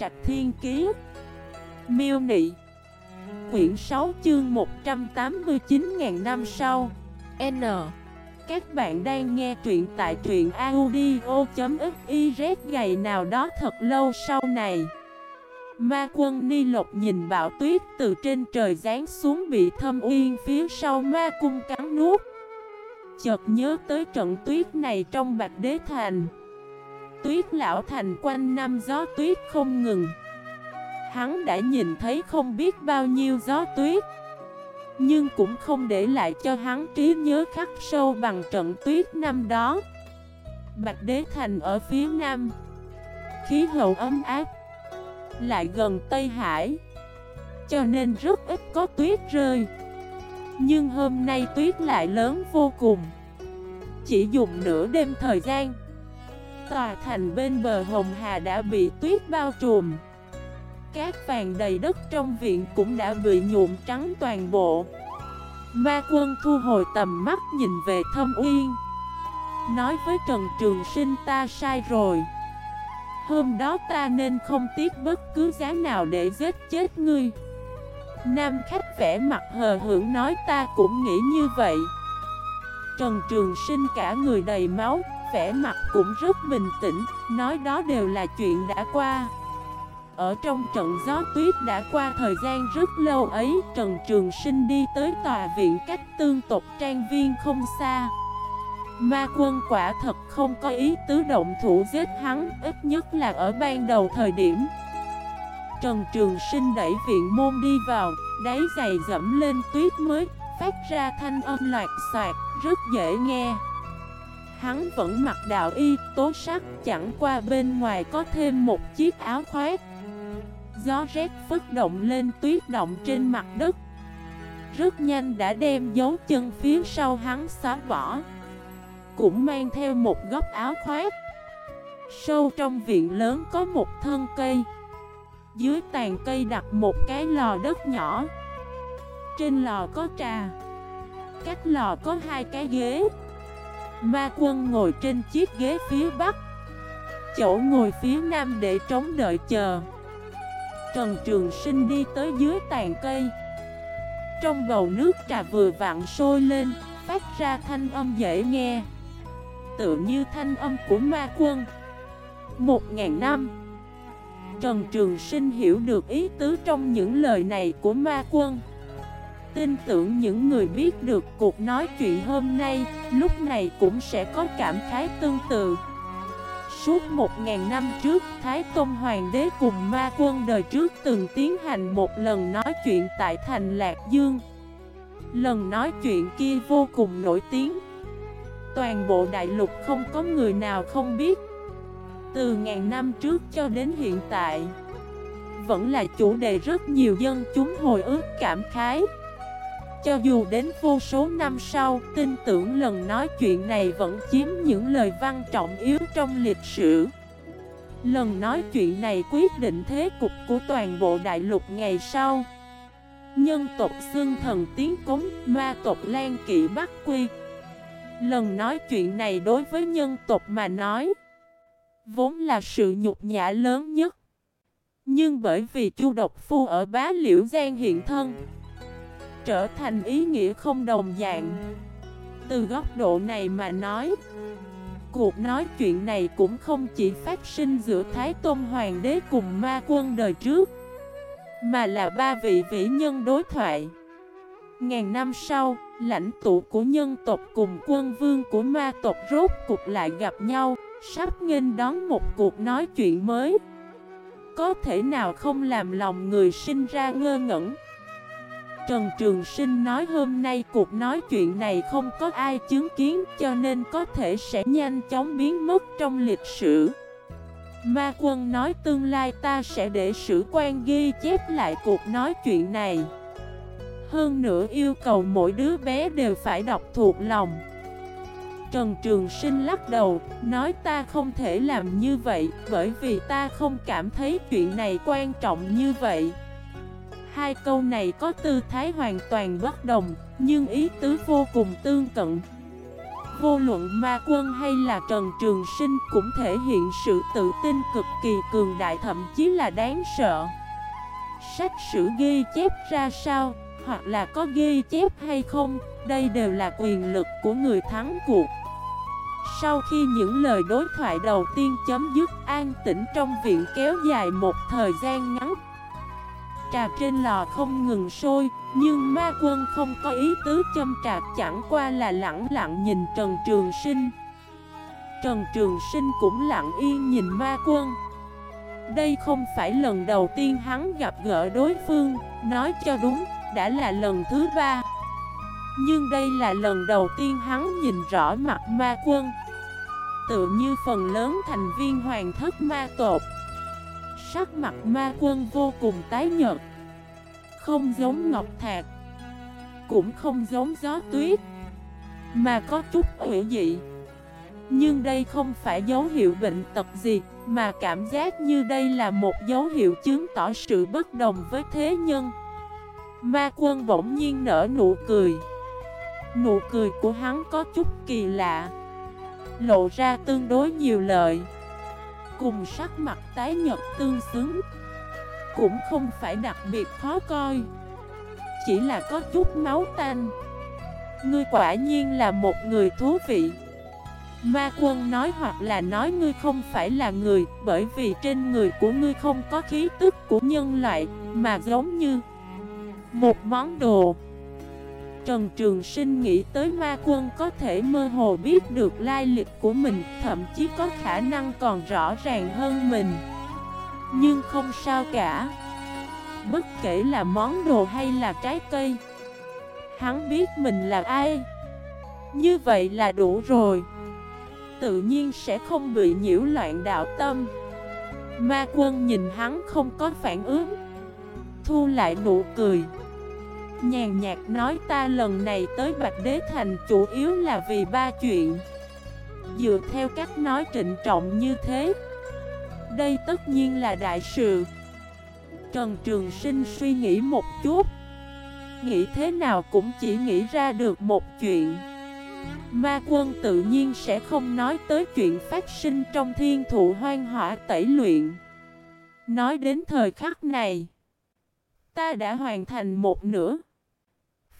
Trạch Thiên Kiế Miêu Nị. Quyển 6 chương 189.000 năm sau. N. Các bạn đang nghe truyện tại truyện audio.xyz ngày nào đó thật lâu sau này, Ma quân Ni Lộc nhìn bão tuyết từ trên trời giáng xuống bị thâm uyên phía sau ma cung cắn nuốt. Chợt nhớ tới trận tuyết này trong Bạch Đế Thành. Tuyết lão thành quanh năm gió tuyết không ngừng. Hắn đã nhìn thấy không biết bao nhiêu gió tuyết, Nhưng cũng không để lại cho hắn trí nhớ khắc sâu bằng trận tuyết năm đó. Bạch Đế Thành ở phía nam, Khí hậu ấm áp, Lại gần Tây Hải, Cho nên rất ít có tuyết rơi. Nhưng hôm nay tuyết lại lớn vô cùng, Chỉ dùng nửa đêm thời gian Tòa thành bên bờ Hồng Hà đã bị tuyết bao trùm. Cát vàng đầy đất trong viện cũng đã bị nhuộm trắng toàn bộ. Ma quân thu hồi tầm mắt nhìn về thâm uyên. Nói với Trần Trường Sinh, ta sai rồi. Hôm đó ta nên không tiếc bất cứ giá nào để giết chết ngươi. Nam khách vẽ mặt hờ hưởng nói, ta cũng nghĩ như vậy. Trần Trường Sinh cả người đầy máu vẻ mặt cũng rất bình tĩnh, nói đó đều là chuyện đã qua. Ở trong trận gió tuyết đã qua thời gian rất lâu ấy, Trần Trường Sinh đi tới tòa viện cách tương tộc trang viên không xa. Ma quân quả thật không có ý tứ động thủ giết hắn, ít nhất là ở ban đầu thời điểm. Trần Trường Sinh đẩy viện môn đi vào, đáy giày dẫm lên tuyết mới, phát ra thanh âm loạt soạt, rất dễ nghe. Hắn vẫn mặc đạo y, tố sắc, chẳng qua bên ngoài có thêm một chiếc áo khoác. Gió rét phức động lên tuyết động trên mặt đất. Rất nhanh đã đem dấu chân phía sau hắn xóa bỏ. Cũng mang theo một góc áo khoác. Sâu trong viện lớn có một thân cây. Dưới tàn cây đặt một cái lò đất nhỏ. Trên lò có trà. Cách lò có hai cái ghế. Ma quân ngồi trên chiếc ghế phía bắc. Chỗ ngồi phía nam để trống đợi chờ. Trần Trường Sinh đi tới dưới tàn cây. Trong bầu nước trà vừa vặn sôi lên, Phát ra thanh âm dễ nghe. Tự như thanh âm của ma quân. Một ngàn năm, Trần Trường Sinh hiểu được ý tứ trong những lời này của ma quân. Tin tưởng những người biết được cuộc nói chuyện hôm nay, lúc này cũng sẽ có cảm khái tương tự. Suốt một ngàn năm trước, Thái Tôn Hoàng đế cùng ma quân đời trước từng tiến hành một lần nói chuyện tại thành Lạc Dương. Lần nói chuyện kia vô cùng nổi tiếng. Toàn bộ đại lục không có người nào không biết. Từ ngàn năm trước cho đến hiện tại, vẫn là chủ đề rất nhiều dân chúng hồi ức cảm khái. Cho dù đến vô số năm sau, tin tưởng lần nói chuyện này vẫn chiếm những lời văn trọng yếu trong lịch sử. Lần nói chuyện này quyết định thế cục của toàn bộ đại lục ngày sau. Nhân tộc xương thần tiến cống, ma tộc lan kỵ bắt quy. Lần nói chuyện này đối với nhân tộc mà nói, vốn là sự nhục nhã lớn nhất. Nhưng bởi vì chu độc phu ở bá liễu gian hiện thân, trở thành ý nghĩa không đồng dạng. Từ góc độ này mà nói Cuộc nói chuyện này cũng không chỉ phát sinh giữa Thái Tôn Hoàng đế cùng ma quân đời trước Mà là ba vị vĩ nhân đối thoại. Ngàn năm sau, lãnh tụ của nhân tộc cùng quân vương của ma tộc rốt cục lại gặp nhau Sắp nghênh đón một cuộc nói chuyện mới. Có thể nào không làm lòng người sinh ra ngơ ngẩn? Trần Trường Sinh nói hôm nay cuộc nói chuyện này không có ai chứng kiến cho nên có thể sẽ nhanh chóng biến mất trong lịch sử. Ma quân nói tương lai ta sẽ để sử quan ghi chép lại cuộc nói chuyện này. Hơn nữa yêu cầu mỗi đứa bé đều phải đọc thuộc lòng. Trần Trường Sinh lắc đầu, nói ta không thể làm như vậy bởi vì ta không cảm thấy chuyện này quan trọng như vậy. Hai câu này có tư thái hoàn toàn bất đồng, nhưng ý tứ vô cùng tương cận. Vô luận ma quân hay là Trần Trường Sinh cũng thể hiện sự tự tin cực kỳ cường đại thậm chí là đáng sợ. Sách sử ghi chép ra sao, hoặc là có ghi chép hay không, đây đều là quyền lực của người thắng cuộc. Sau khi những lời đối thoại đầu tiên chấm dứt an tĩnh trong viện kéo dài một thời gian ngắn. Trà trên lò không ngừng sôi, nhưng ma quân không có ý tứ châm trà chẳng qua là lặng lặng nhìn Trần Trường Sinh. Trần Trường Sinh cũng lặng yên nhìn ma quân. Đây không phải lần đầu tiên hắn gặp gỡ đối phương, nói cho đúng, đã là lần thứ ba. Nhưng đây là lần đầu tiên hắn nhìn rõ mặt ma quân. Tự như phần lớn thành viên hoàng thất ma tột Sắc mặt ma quân vô cùng tái nhợt. Không giống ngọc thạc, Cũng không giống gió tuyết, Mà có chút hữu dị. Nhưng đây không phải dấu hiệu bệnh tật gì, Mà cảm giác như đây là một dấu hiệu chứng tỏ sự bất đồng với thế nhân. Ma quân bỗng nhiên nở nụ cười. Nụ cười của hắn có chút kỳ lạ, Lộ ra tương đối nhiều lợi Cùng sắc mặt tái nhật tương xứng. Cũng không phải đặc biệt khó coi. Chỉ là có chút máu tanh. Ngươi quả nhiên là một người thú vị. Ma quân nói hoặc là nói ngươi không phải là người, Bởi vì trên người của ngươi không có khí tức của nhân loại, Mà giống như một món đồ. Trần Trường Sinh nghĩ tới ma quân có thể mơ hồ biết được lai lịch của mình, Thậm chí có khả năng còn rõ ràng hơn mình. Nhưng không sao cả. Bất kể là món đồ hay là trái cây, Hắn biết mình là ai. Như vậy là đủ rồi. Tự nhiên sẽ không bị nhiễu loạn đạo tâm. Ma quân nhìn hắn không có phản ứng, Thu lại nụ cười. Nhàn nhạt nói ta lần này tới Bạch Đế Thành chủ yếu là vì ba chuyện. Dựa theo cách nói trịnh trọng như thế, Đây tất nhiên là đại sự. Trần Trường Sinh suy nghĩ một chút, Nghĩ thế nào cũng chỉ nghĩ ra được một chuyện. Ma quân tự nhiên sẽ không nói tới chuyện phát sinh trong thiên thụ hoang hỏa tẩy luyện. Nói đến thời khắc này, Ta đã hoàn thành một nửa.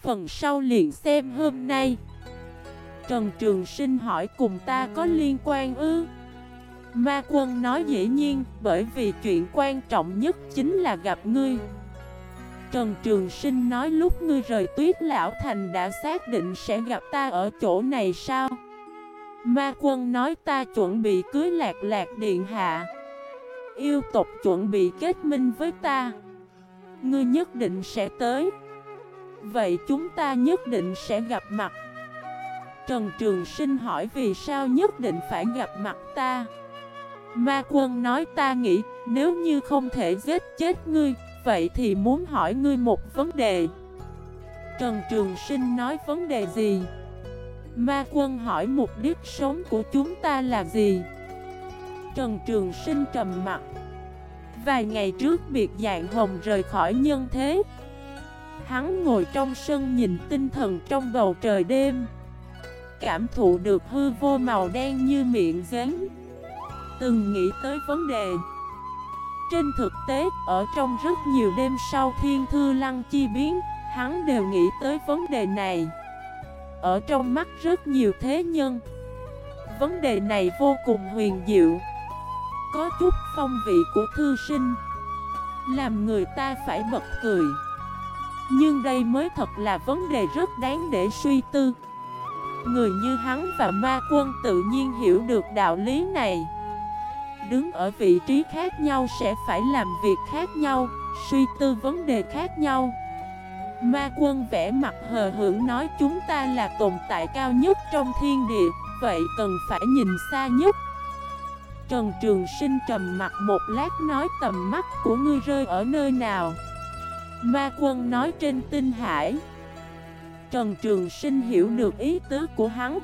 Phần sau liền xem hôm nay. Trần Trường Sinh hỏi cùng ta có liên quan ư? Ma quân nói dĩ nhiên, Bởi vì chuyện quan trọng nhất chính là gặp ngươi. Trần Trường Sinh nói lúc ngươi rời tuyết lão thành đã xác định sẽ gặp ta ở chỗ này sao? Ma quân nói ta chuẩn bị cưới lạc lạc điện hạ. Yêu tộc chuẩn bị kết minh với ta. Ngươi nhất định sẽ tới. Vậy chúng ta nhất định sẽ gặp mặt. Trần Trường Sinh hỏi vì sao nhất định phải gặp mặt ta. Ma quân nói ta nghĩ nếu như không thể giết chết ngươi, Vậy thì muốn hỏi ngươi một vấn đề. Trần Trường Sinh nói vấn đề gì? Ma quân hỏi mục đích sống của chúng ta là gì? Trần Trường Sinh trầm mặt. Vài ngày trước biệt dạng hồng rời khỏi nhân thế Hắn ngồi trong sân nhìn tinh thần trong bầu trời đêm. Cảm thụ được hư vô màu đen như miệng gián Từng nghĩ tới vấn đề. Trên thực tế, ở trong rất nhiều đêm sau thiên thư lăng chi biến Hắn đều nghĩ tới vấn đề này. Ở trong mắt rất nhiều thế nhân Vấn đề này vô cùng huyền diệu. Có chút phong vị của thư sinh Làm người ta phải bật cười nhưng đây mới thật là vấn đề rất đáng để suy tư. Người như hắn và ma quân tự nhiên hiểu được đạo lý này. Đứng ở vị trí khác nhau sẽ phải làm việc khác nhau, Suy tư vấn đề khác nhau. Ma quân vẽ mặt hờ hưởng nói chúng ta là tồn tại cao nhất trong thiên địa, Vậy cần phải nhìn xa nhất. Trần Trường Sinh trầm mặt một lát nói tầm mắt của ngươi rơi ở nơi nào? Ma quân nói trên tinh hải. Trần Trường Sinh hiểu được ý tứ của hắn.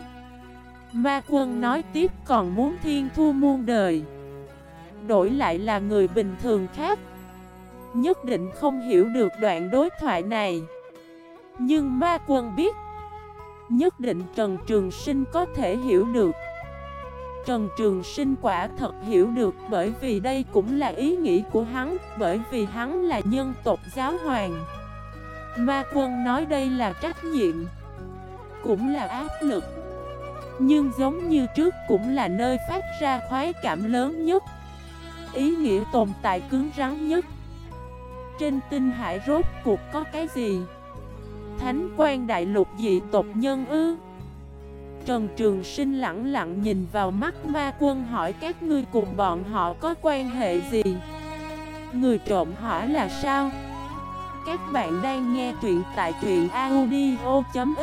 Ma quân nói tiếp còn muốn thiên thu muôn đời. Đổi lại là người bình thường khác. Nhất định không hiểu được đoạn đối thoại này. Nhưng ma quân biết. Nhất định Trần Trường Sinh có thể hiểu được. Trần Trường Sinh quả thật hiểu được bởi vì đây cũng là ý nghĩ của hắn, Bởi vì hắn là nhân tộc giáo hoàng. Ma quân nói đây là trách nhiệm, Cũng là áp lực, Nhưng giống như trước cũng là nơi phát ra khoái cảm lớn nhất. Ý nghĩa tồn tại cứng rắn nhất. Trên tinh hải rốt cuộc có cái gì? Thánh quan đại lục dị tộc nhân ư? Trần Trường Sinh lặng lặng nhìn vào mắt ma quân hỏi các ngươi cùng bọn họ có quan hệ gì? Người trộm hỏi là sao? Các bạn đang nghe truyện tại truyện audio.fif